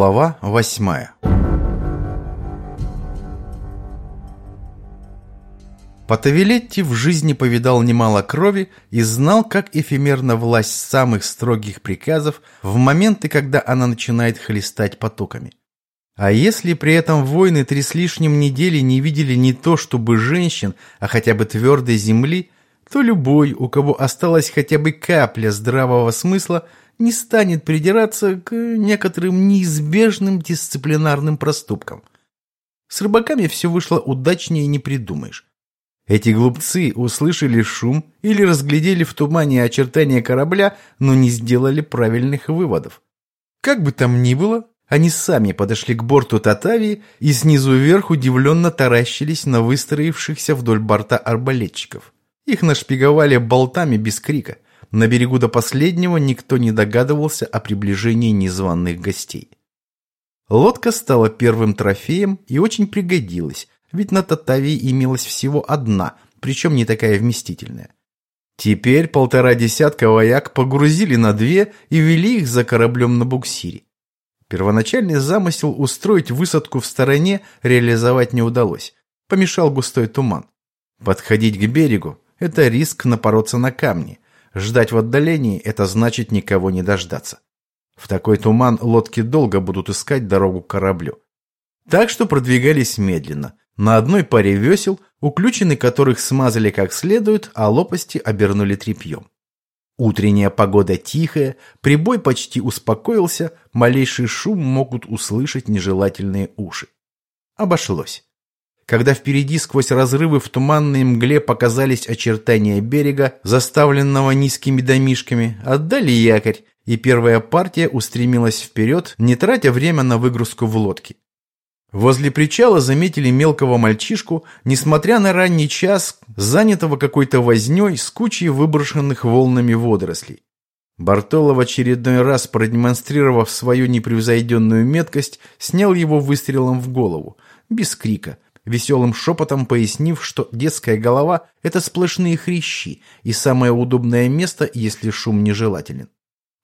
Глава восьмая Потавилетти в жизни повидал немало крови и знал, как эфемерна власть самых строгих приказов в моменты, когда она начинает хлестать потоками. А если при этом воины три с лишним недели не видели не то чтобы женщин, а хотя бы твердой земли, то любой, у кого осталась хотя бы капля здравого смысла, не станет придираться к некоторым неизбежным дисциплинарным проступкам. С рыбаками все вышло удачнее не придумаешь. Эти глупцы услышали шум или разглядели в тумане очертания корабля, но не сделали правильных выводов. Как бы там ни было, они сами подошли к борту Татавии и снизу вверх удивленно таращились на выстроившихся вдоль борта арбалетчиков. Их нашпиговали болтами без крика. На берегу до последнего никто не догадывался о приближении незваных гостей. Лодка стала первым трофеем и очень пригодилась, ведь на Татавии имелась всего одна, причем не такая вместительная. Теперь полтора десятка вояк погрузили на две и вели их за кораблем на буксире. Первоначальный замысел устроить высадку в стороне реализовать не удалось. Помешал густой туман. Подходить к берегу – это риск напороться на камни. Ждать в отдалении – это значит никого не дождаться. В такой туман лодки долго будут искать дорогу к кораблю. Так что продвигались медленно, на одной паре весел, уключены которых смазали как следует, а лопасти обернули тряпьем. Утренняя погода тихая, прибой почти успокоился, малейший шум могут услышать нежелательные уши. Обошлось. Когда впереди сквозь разрывы в туманной мгле показались очертания берега, заставленного низкими домишками, отдали якорь, и первая партия устремилась вперед, не тратя время на выгрузку в лодке. Возле причала заметили мелкого мальчишку, несмотря на ранний час, занятого какой-то вознёй с кучей выброшенных волнами водорослей. Бартоло в очередной раз, продемонстрировав свою непревзойденную меткость, снял его выстрелом в голову, без крика, веселым шепотом пояснив, что детская голова – это сплошные хрящи и самое удобное место, если шум нежелателен.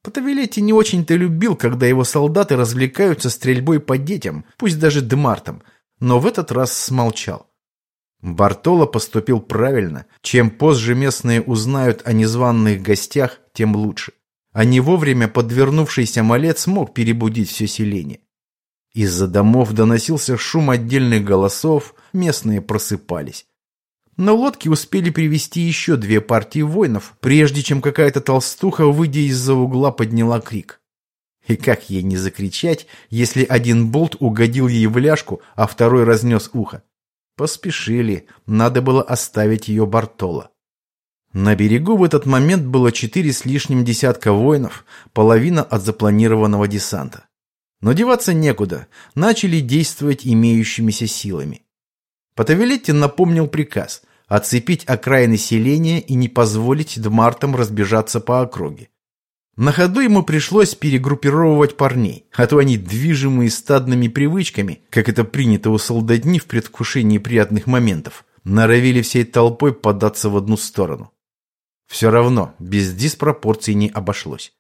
Потавилетти не очень-то любил, когда его солдаты развлекаются стрельбой по детям, пусть даже демартом, но в этот раз смолчал. Бартоло поступил правильно. Чем позже местные узнают о незваных гостях, тем лучше. А не вовремя подвернувшийся малец мог перебудить все селение. Из-за домов доносился шум отдельных голосов, местные просыпались. На лодке успели привести еще две партии воинов, прежде чем какая-то толстуха, выйдя из-за угла, подняла крик. И как ей не закричать, если один болт угодил ей в ляжку, а второй разнес ухо? Поспешили, надо было оставить ее Бартола. На берегу в этот момент было четыре с лишним десятка воинов, половина от запланированного десанта. Но деваться некуда, начали действовать имеющимися силами. Потавилетти напомнил приказ – оцепить окраины селения и не позволить дмартам разбежаться по округе. На ходу ему пришлось перегруппировывать парней, а то они, движимые стадными привычками, как это принято у солдатни в предвкушении приятных моментов, норовили всей толпой податься в одну сторону. Все равно, без диспропорций не обошлось.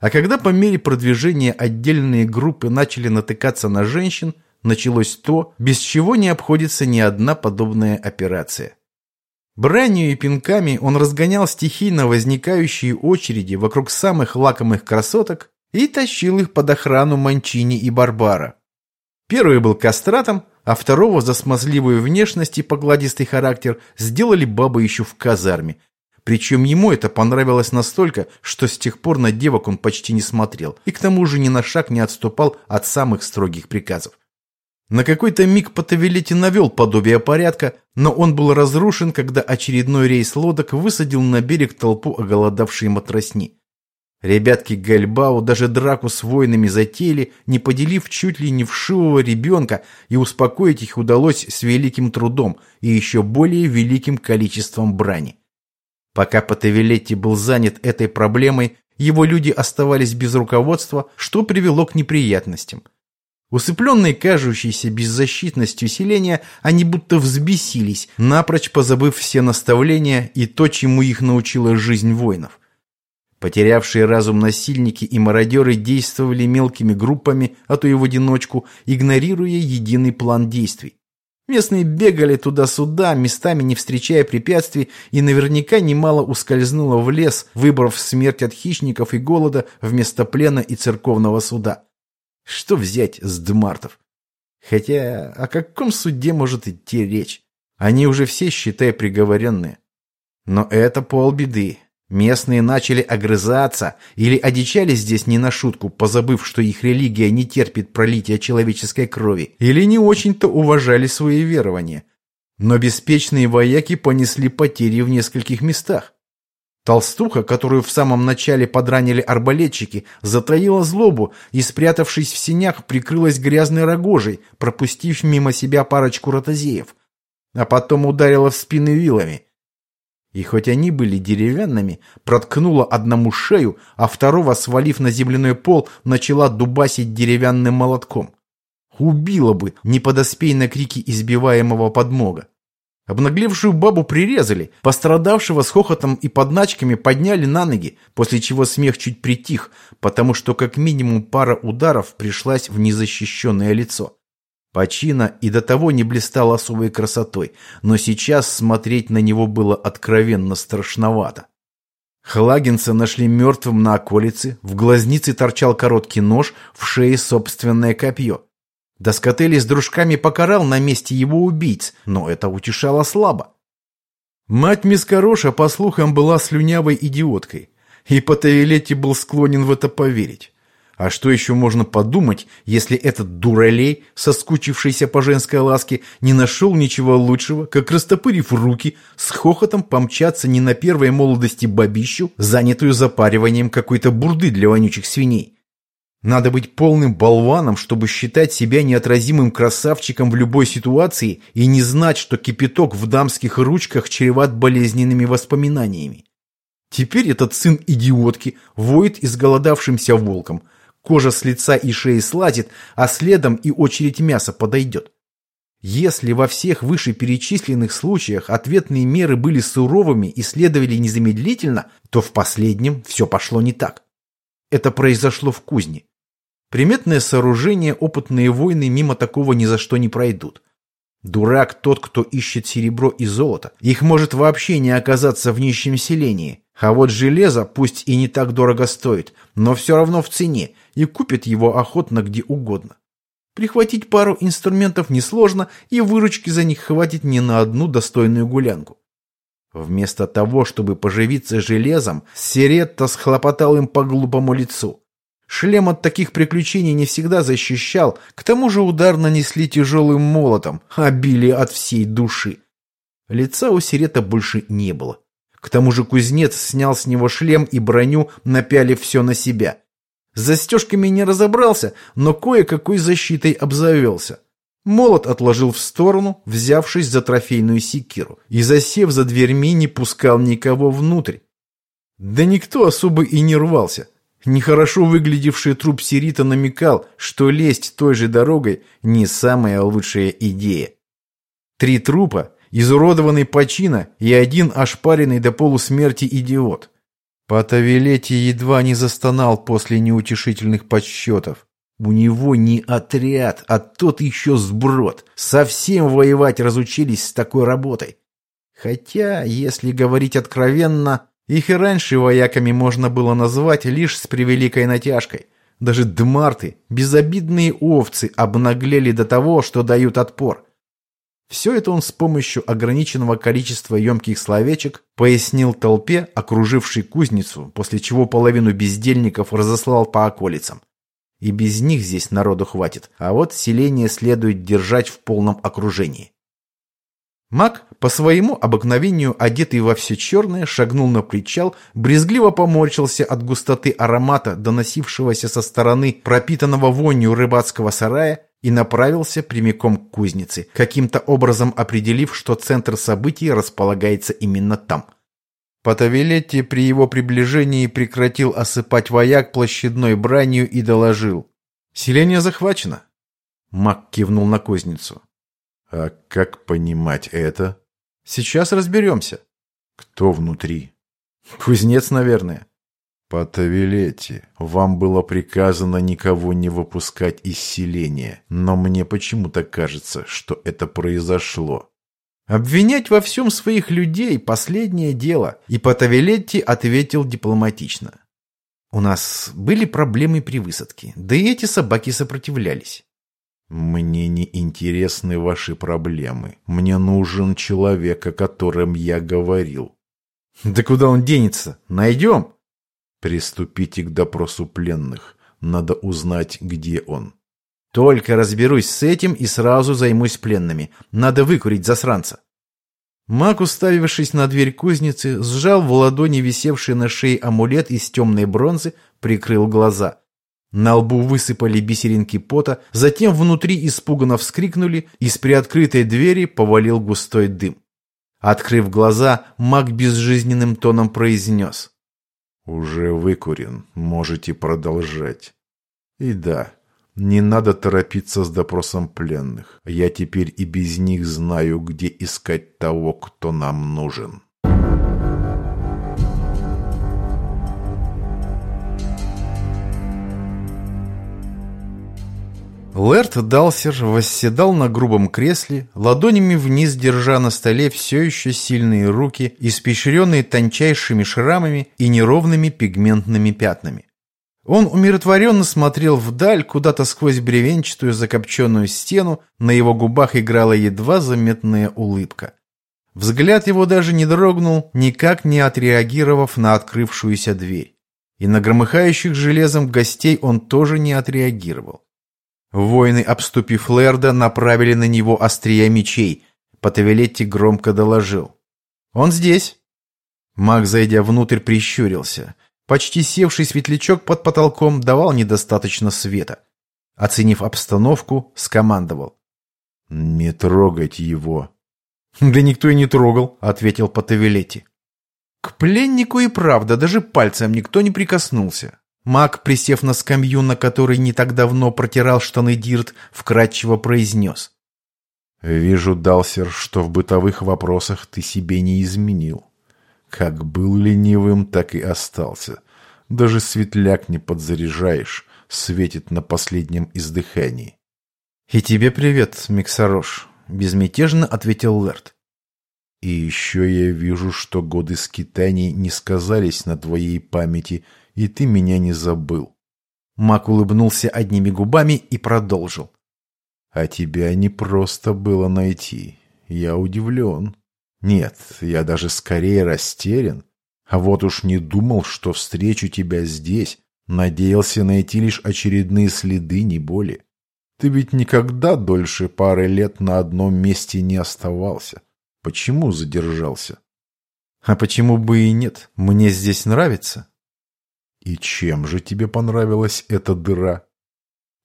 А когда по мере продвижения отдельные группы начали натыкаться на женщин – началось то, без чего не обходится ни одна подобная операция. Бранью и пинками он разгонял стихийно возникающие очереди вокруг самых лакомых красоток и тащил их под охрану Манчини и Барбара. Первый был кастратом, а второго за смазливую внешность и погладистый характер сделали бабы еще в казарме. Причем ему это понравилось настолько, что с тех пор на девок он почти не смотрел и к тому же ни на шаг не отступал от самых строгих приказов. На какой-то миг Потавилетти навел подобие порядка, но он был разрушен, когда очередной рейс лодок высадил на берег толпу оголодавшей матросни. Ребятки Гальбау даже драку с воинами затеяли, не поделив чуть ли не вшивого ребенка, и успокоить их удалось с великим трудом и еще более великим количеством брани. Пока Потавилетти был занят этой проблемой, его люди оставались без руководства, что привело к неприятностям – Усыпленные кажущейся беззащитностью селения, они будто взбесились, напрочь позабыв все наставления и то, чему их научила жизнь воинов. Потерявшие разум насильники и мародеры действовали мелкими группами, а то и в одиночку, игнорируя единый план действий. Местные бегали туда-сюда, местами не встречая препятствий, и наверняка немало ускользнуло в лес, выбрав смерть от хищников и голода вместо плена и церковного суда. Что взять с дмартов? Хотя о каком суде может идти речь? Они уже все, считай, приговоренные. Но это полбеды. Местные начали огрызаться или одичали здесь не на шутку, позабыв, что их религия не терпит пролития человеческой крови, или не очень-то уважали свои верования. Но беспечные вояки понесли потери в нескольких местах. Толстуха, которую в самом начале подранили арбалетчики, затаила злобу и, спрятавшись в синях, прикрылась грязной рогожей, пропустив мимо себя парочку ротозеев. А потом ударила в спины вилами – и хоть они были деревянными, проткнула одному шею, а второго, свалив на земляной пол, начала дубасить деревянным молотком. Убила бы, не подоспей на крики избиваемого подмога. Обнаглевшую бабу прирезали, пострадавшего с хохотом и подначками подняли на ноги, после чего смех чуть притих, потому что как минимум пара ударов пришлась в незащищенное лицо. Почина и до того не блистал особой красотой, но сейчас смотреть на него было откровенно страшновато. Хлагенса нашли мертвым на околице, в глазнице торчал короткий нож, в шее собственное копье. Доскотели с дружками покарал на месте его убийц, но это утешало слабо. Мать Мискороша, по слухам, была слюнявой идиоткой, и Патавилетти был склонен в это поверить. А что еще можно подумать, если этот дуралей, соскучившийся по женской ласке, не нашел ничего лучшего, как растопырив руки, с хохотом помчаться не на первой молодости бабищу, занятую запариванием какой-то бурды для вонючих свиней? Надо быть полным болваном, чтобы считать себя неотразимым красавчиком в любой ситуации и не знать, что кипяток в дамских ручках чреват болезненными воспоминаниями. Теперь этот сын идиотки воет изголодавшимся волком – Кожа с лица и шеи слазит, а следом и очередь мяса подойдет. Если во всех вышеперечисленных случаях ответные меры были суровыми и следовали незамедлительно, то в последнем все пошло не так. Это произошло в кузне. Приметное сооружение, опытные воины мимо такого ни за что не пройдут. Дурак тот, кто ищет серебро и золото. Их может вообще не оказаться в нищем селении. А вот железо, пусть и не так дорого стоит, но все равно в цене, и купит его охотно где угодно. Прихватить пару инструментов несложно, и выручки за них хватит не на одну достойную гулянку. Вместо того, чтобы поживиться железом, Сиретта схлопотал им по глупому лицу. Шлем от таких приключений не всегда защищал, к тому же удар нанесли тяжелым молотом, а били от всей души. Лица у Сирета больше не было. К тому же кузнец снял с него шлем и броню, напялив все на себя. С застежками не разобрался, но кое-какой защитой обзавелся. Молот отложил в сторону, взявшись за трофейную секиру, и, засев за дверьми, не пускал никого внутрь. Да никто особо и не рвался. Нехорошо выглядевший труп Сирита намекал, что лезть той же дорогой не самая лучшая идея. Три трупа изуродованный почина и один ошпаренный до полусмерти идиот. Патавилетти едва не застонал после неутешительных подсчетов. У него не отряд, а тот еще сброд. Совсем воевать разучились с такой работой. Хотя, если говорить откровенно, их и раньше вояками можно было назвать лишь с превеликой натяжкой. Даже дмарты, безобидные овцы, обнаглели до того, что дают отпор. Все это он с помощью ограниченного количества емких словечек пояснил толпе, окружившей кузницу, после чего половину бездельников разослал по околицам. И без них здесь народу хватит, а вот селение следует держать в полном окружении. Маг, по своему обыкновению одетый во все черное, шагнул на причал, брезгливо поморщился от густоты аромата, доносившегося со стороны пропитанного вонью рыбацкого сарая, и направился прямиком к кузнице, каким-то образом определив, что центр событий располагается именно там. Потавилетти при его приближении прекратил осыпать вояк площадной бранью и доложил. «Селение захвачено». Мак кивнул на кузницу. «А как понимать это?» «Сейчас разберемся». «Кто внутри?» «Кузнец, наверное». По вам было приказано никого не выпускать из селения, но мне почему-то кажется, что это произошло. Обвинять во всем своих людей – последнее дело, и Патавилетти ответил дипломатично. У нас были проблемы при высадке, да и эти собаки сопротивлялись. Мне не интересны ваши проблемы. Мне нужен человек, о котором я говорил. Да куда он денется? Найдем. Приступите к допросу пленных. Надо узнать, где он. Только разберусь с этим и сразу займусь пленными. Надо выкурить засранца. Маг, уставившись на дверь кузницы, сжал в ладони висевший на шее амулет из темной бронзы, прикрыл глаза. На лбу высыпали бисеринки пота, затем внутри испуганно вскрикнули, из приоткрытой двери повалил густой дым. Открыв глаза, маг безжизненным тоном произнес. «Уже выкурен, можете продолжать. И да, не надо торопиться с допросом пленных. Я теперь и без них знаю, где искать того, кто нам нужен». Лэрт Далсер восседал на грубом кресле, ладонями вниз держа на столе все еще сильные руки, испещренные тончайшими шрамами и неровными пигментными пятнами. Он умиротворенно смотрел вдаль, куда-то сквозь бревенчатую закопченную стену, на его губах играла едва заметная улыбка. Взгляд его даже не дрогнул, никак не отреагировав на открывшуюся дверь. И на громыхающих железом гостей он тоже не отреагировал. Воины, обступив Лерда, направили на него острия мечей. Потавилетти громко доложил. «Он здесь!» Маг, зайдя внутрь, прищурился. Почти севший светлячок под потолком давал недостаточно света. Оценив обстановку, скомандовал. «Не трогать его!» «Да никто и не трогал», — ответил Потавилетти. К пленнику и правда даже пальцем никто не прикоснулся. Маг, присев на скамью, на которой не так давно протирал штаны Дирт, вкратчиво произнес. «Вижу, Далсер, что в бытовых вопросах ты себе не изменил. Как был ленивым, так и остался. Даже светляк не подзаряжаешь, светит на последнем издыхании». «И тебе привет, Миксарош», — безмятежно ответил Лерт. «И еще я вижу, что годы скитаний не сказались на твоей памяти и ты меня не забыл. Мак улыбнулся одними губами и продолжил. А тебя не просто было найти. Я удивлен. Нет, я даже скорее растерян. А вот уж не думал, что встречу тебя здесь. Надеялся найти лишь очередные следы, не более. Ты ведь никогда дольше пары лет на одном месте не оставался. Почему задержался? А почему бы и нет? Мне здесь нравится. И чем же тебе понравилась эта дыра?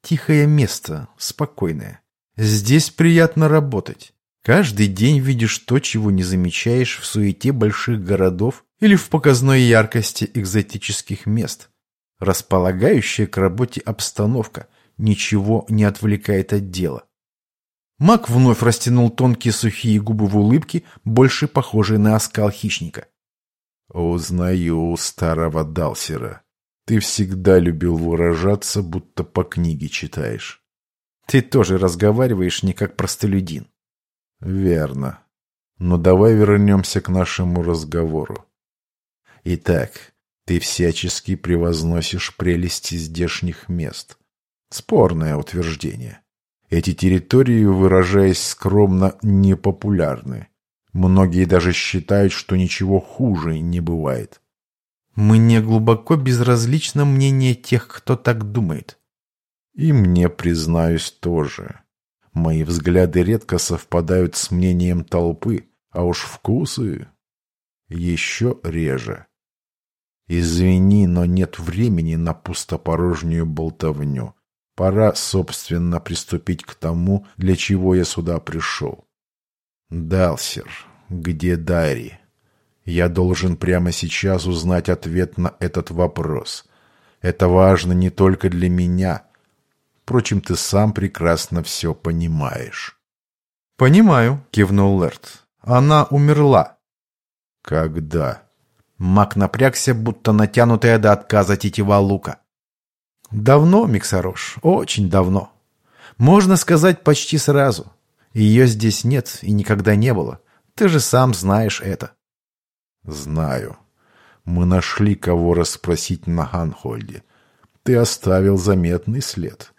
Тихое место, спокойное. Здесь приятно работать. Каждый день видишь то, чего не замечаешь в суете больших городов или в показной яркости экзотических мест. Располагающая к работе обстановка ничего не отвлекает от дела. Мак вновь растянул тонкие сухие губы в улыбке, больше похожей на оскал хищника. «Узнаю старого Далсера. Ты всегда любил выражаться, будто по книге читаешь. Ты тоже разговариваешь не как простолюдин. Верно. Но давай вернемся к нашему разговору. Итак, ты всячески превозносишь прелести здешних мест. Спорное утверждение. Эти территории, выражаясь скромно, непопулярны. Многие даже считают, что ничего хуже не бывает. Мне глубоко безразлично мнение тех, кто так думает. И мне, признаюсь, тоже. Мои взгляды редко совпадают с мнением толпы, а уж вкусы еще реже. Извини, но нет времени на пустопорожнюю болтовню. Пора, собственно, приступить к тому, для чего я сюда пришел. Далсер, где Дарри? Я должен прямо сейчас узнать ответ на этот вопрос. Это важно не только для меня. Впрочем, ты сам прекрасно все понимаешь. «Понимаю», — кивнул Лерт. «Она умерла». «Когда?» Мак напрягся, будто натянутая до отказа тетива лука. Давно, Миксарош, очень давно. Можно сказать, почти сразу. Ее здесь нет и никогда не было. Ты же сам знаешь это. Знаю. Мы нашли, кого расспросить на Ханхольде. Ты оставил заметный след.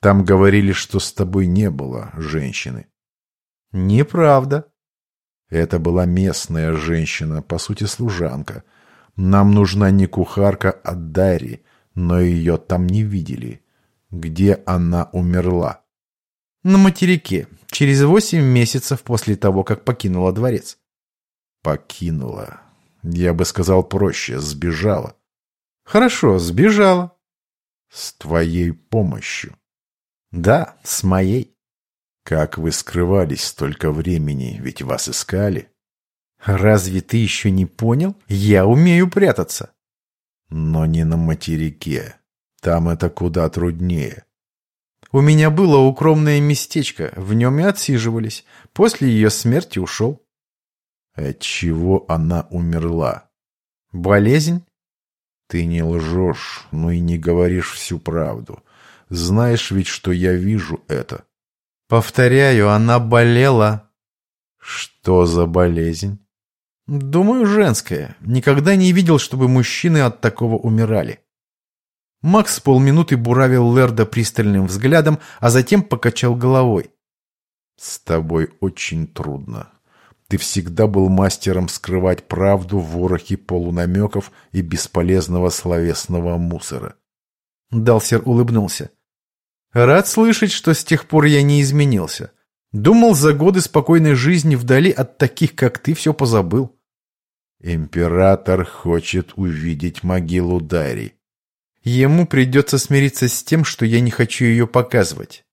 Там говорили, что с тобой не было женщины. Неправда. Это была местная женщина, по сути служанка. Нам нужна не кухарка, а Дарья, но ее там не видели. Где она умерла? На материке, через восемь месяцев после того, как покинула дворец. Покинула. Я бы сказал проще, сбежала. Хорошо, сбежала. С твоей помощью. Да, с моей. Как вы скрывались столько времени, ведь вас искали. Разве ты еще не понял? Я умею прятаться. Но не на материке. Там это куда труднее. У меня было укромное местечко, в нем и отсиживались. После ее смерти ушел. От чего она умерла? Болезнь? Ты не лжешь, но и не говоришь всю правду. Знаешь ведь, что я вижу это. Повторяю, она болела. Что за болезнь? Думаю, женская. Никогда не видел, чтобы мужчины от такого умирали. Макс полминуты буравил Лерда пристальным взглядом, а затем покачал головой. «С тобой очень трудно. Ты всегда был мастером скрывать правду в ворохе полунамеков и бесполезного словесного мусора». Далсер улыбнулся. «Рад слышать, что с тех пор я не изменился. Думал, за годы спокойной жизни вдали от таких, как ты, все позабыл». «Император хочет увидеть могилу Дари», Ему придется смириться с тем, что я не хочу ее показывать.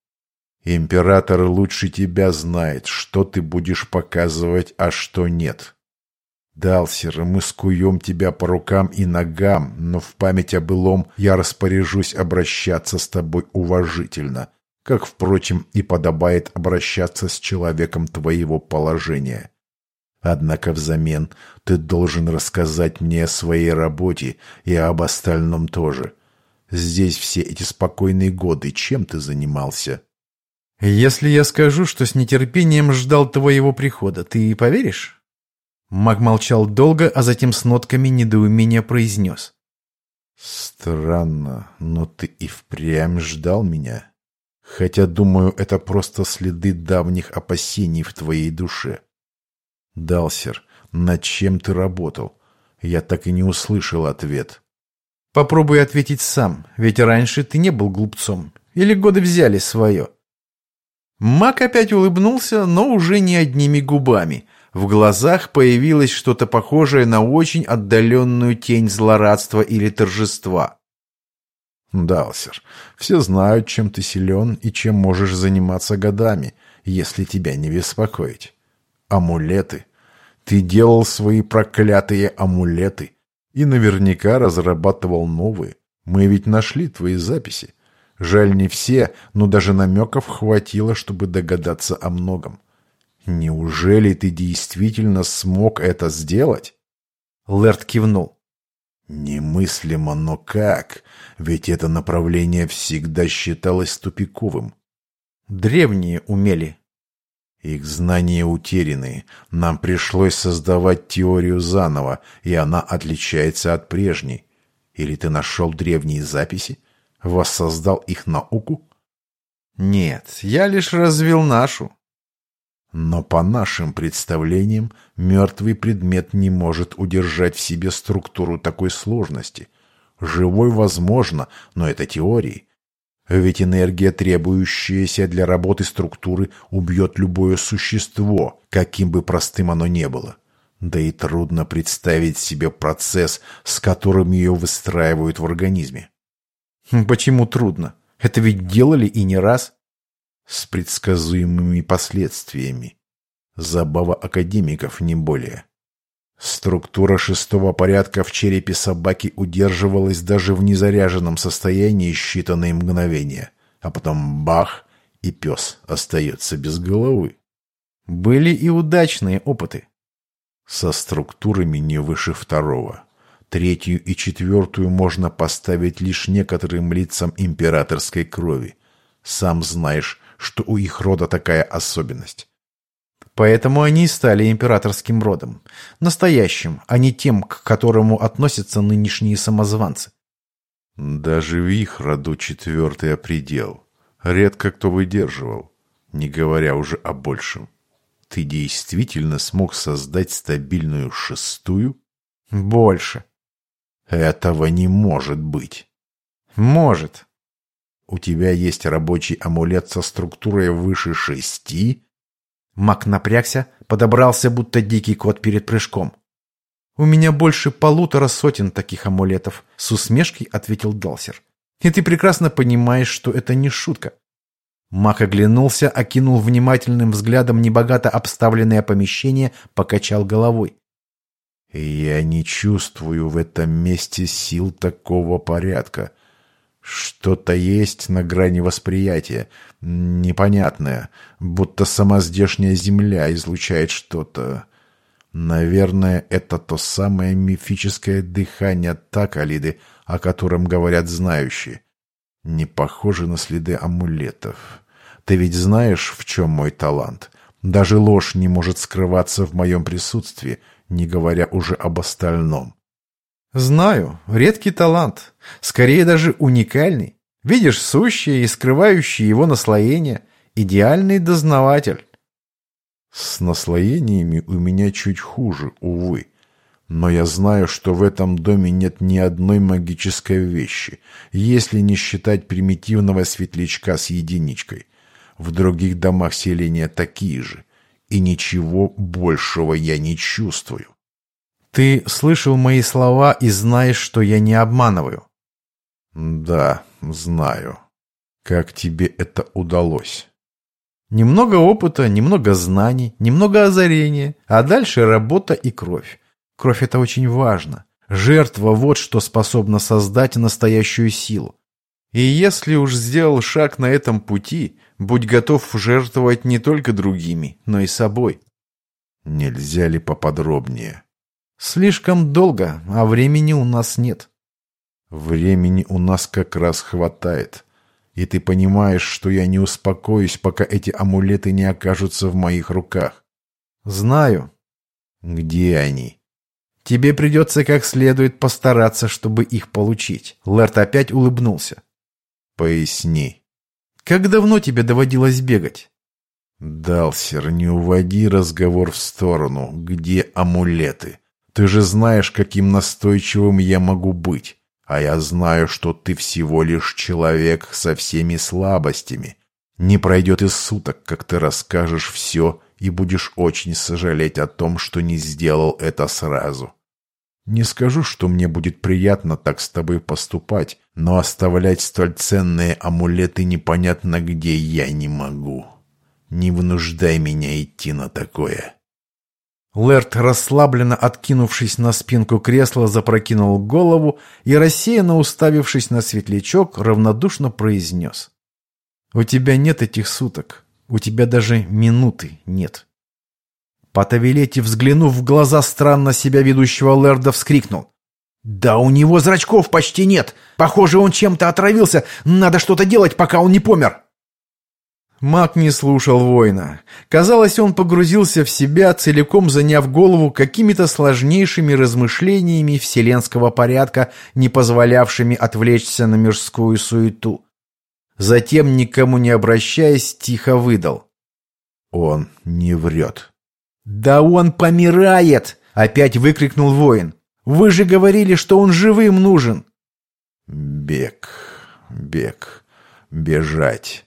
Император лучше тебя знает, что ты будешь показывать, а что нет. Далсер, мы скуем тебя по рукам и ногам, но в память о былом я распоряжусь обращаться с тобой уважительно, как, впрочем, и подобает обращаться с человеком твоего положения. Однако взамен ты должен рассказать мне о своей работе и об остальном тоже. Здесь все эти спокойные годы чем ты занимался?» «Если я скажу, что с нетерпением ждал твоего прихода, ты поверишь?» Маг молчал долго, а затем с нотками недоумения произнес. «Странно, но ты и впрямь ждал меня. Хотя, думаю, это просто следы давних опасений в твоей душе. Далсер, над чем ты работал? Я так и не услышал ответ». Попробуй ответить сам, ведь раньше ты не был глупцом. Или годы взяли свое. Мак опять улыбнулся, но уже не одними губами. В глазах появилось что-то похожее на очень отдаленную тень злорадства или торжества. «Далсер, все знают, чем ты силен и чем можешь заниматься годами, если тебя не беспокоить. Амулеты. Ты делал свои проклятые амулеты» И наверняка разрабатывал новые. Мы ведь нашли твои записи. Жаль, не все, но даже намеков хватило, чтобы догадаться о многом. Неужели ты действительно смог это сделать? Лэрд кивнул. Немыслимо, но как? Ведь это направление всегда считалось тупиковым. Древние умели. Их знания утеряны. Нам пришлось создавать теорию заново, и она отличается от прежней. Или ты нашел древние записи? Воссоздал их науку? Нет, я лишь развил нашу. Но по нашим представлениям, мертвый предмет не может удержать в себе структуру такой сложности. Живой возможно, но это теории. Ведь энергия, требующаяся для работы структуры, убьет любое существо, каким бы простым оно ни было. Да и трудно представить себе процесс, с которым ее выстраивают в организме. Хм, почему трудно? Это ведь делали и не раз. С предсказуемыми последствиями. Забава академиков, не более. Структура шестого порядка в черепе собаки удерживалась даже в незаряженном состоянии считанные мгновения, а потом бах, и пес остается без головы. Были и удачные опыты. Со структурами не выше второго. Третью и четвертую можно поставить лишь некоторым лицам императорской крови. Сам знаешь, что у их рода такая особенность. Поэтому они и стали императорским родом. Настоящим, а не тем, к которому относятся нынешние самозванцы. Даже в их роду четвертый предел. Редко кто выдерживал, не говоря уже о большем. Ты действительно смог создать стабильную шестую? Больше. Этого не может быть. Может. У тебя есть рабочий амулет со структурой выше шести? Мак напрягся, подобрался, будто дикий кот перед прыжком. «У меня больше полутора сотен таких амулетов», — с усмешкой ответил Далсер. «И ты прекрасно понимаешь, что это не шутка». Мак оглянулся, окинул внимательным взглядом небогато обставленное помещение, покачал головой. «Я не чувствую в этом месте сил такого порядка. Что-то есть на грани восприятия, непонятное, будто сама здешняя земля излучает что-то. Наверное, это то самое мифическое дыхание Такалиды, о котором говорят знающие. Не похоже на следы амулетов. Ты ведь знаешь, в чем мой талант? Даже ложь не может скрываться в моем присутствии, не говоря уже об остальном. Знаю, редкий талант, скорее даже уникальный. Видишь сущее и скрывающее его наслоение. Идеальный дознаватель. С наслоениями у меня чуть хуже, увы. Но я знаю, что в этом доме нет ни одной магической вещи, если не считать примитивного светлячка с единичкой. В других домах селения такие же. И ничего большего я не чувствую. Ты слышал мои слова и знаешь, что я не обманываю. Да, знаю. Как тебе это удалось? Немного опыта, немного знаний, немного озарения, а дальше работа и кровь. Кровь – это очень важно. Жертва – вот что способна создать настоящую силу. И если уж сделал шаг на этом пути, будь готов жертвовать не только другими, но и собой. Нельзя ли поподробнее? Слишком долго, а времени у нас нет. Времени у нас как раз хватает. И ты понимаешь, что я не успокоюсь, пока эти амулеты не окажутся в моих руках. Знаю. Где они? Тебе придется как следует постараться, чтобы их получить. Лэрт опять улыбнулся. Поясни. Как давно тебе доводилось бегать? Далсер, не уводи разговор в сторону. Где амулеты? Ты же знаешь, каким настойчивым я могу быть. А я знаю, что ты всего лишь человек со всеми слабостями. Не пройдет и суток, как ты расскажешь все и будешь очень сожалеть о том, что не сделал это сразу. Не скажу, что мне будет приятно так с тобой поступать, но оставлять столь ценные амулеты непонятно где я не могу. Не вынуждай меня идти на такое». Лэрт, расслабленно откинувшись на спинку кресла, запрокинул голову и, рассеянно уставившись на светлячок, равнодушно произнес. «У тебя нет этих суток. У тебя даже минуты нет». Потавилетти, взглянув в глаза странно себя ведущего Лэрда, вскрикнул. «Да у него зрачков почти нет! Похоже, он чем-то отравился! Надо что-то делать, пока он не помер!» Маг не слушал воина. Казалось, он погрузился в себя, целиком заняв голову какими-то сложнейшими размышлениями вселенского порядка, не позволявшими отвлечься на мирскую суету. Затем, никому не обращаясь, тихо выдал. «Он не врет». «Да он помирает!» — опять выкрикнул воин. «Вы же говорили, что он живым нужен!» «Бег, бег, бежать».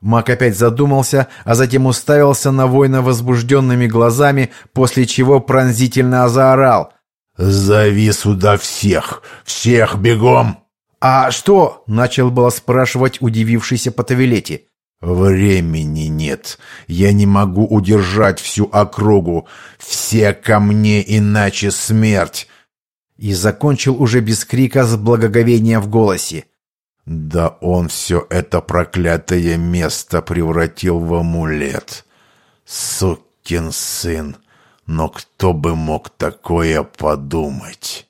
Мак опять задумался, а затем уставился на воина возбужденными глазами, после чего пронзительно заорал. «Зови сюда всех! Всех бегом!» «А что?» — начал было спрашивать удивившийся Потавилети. «Времени нет. Я не могу удержать всю округу. Все ко мне, иначе смерть!» И закончил уже без крика с благоговением в голосе. Да он все это проклятое место превратил в амулет. Сукин сын! Но кто бы мог такое подумать?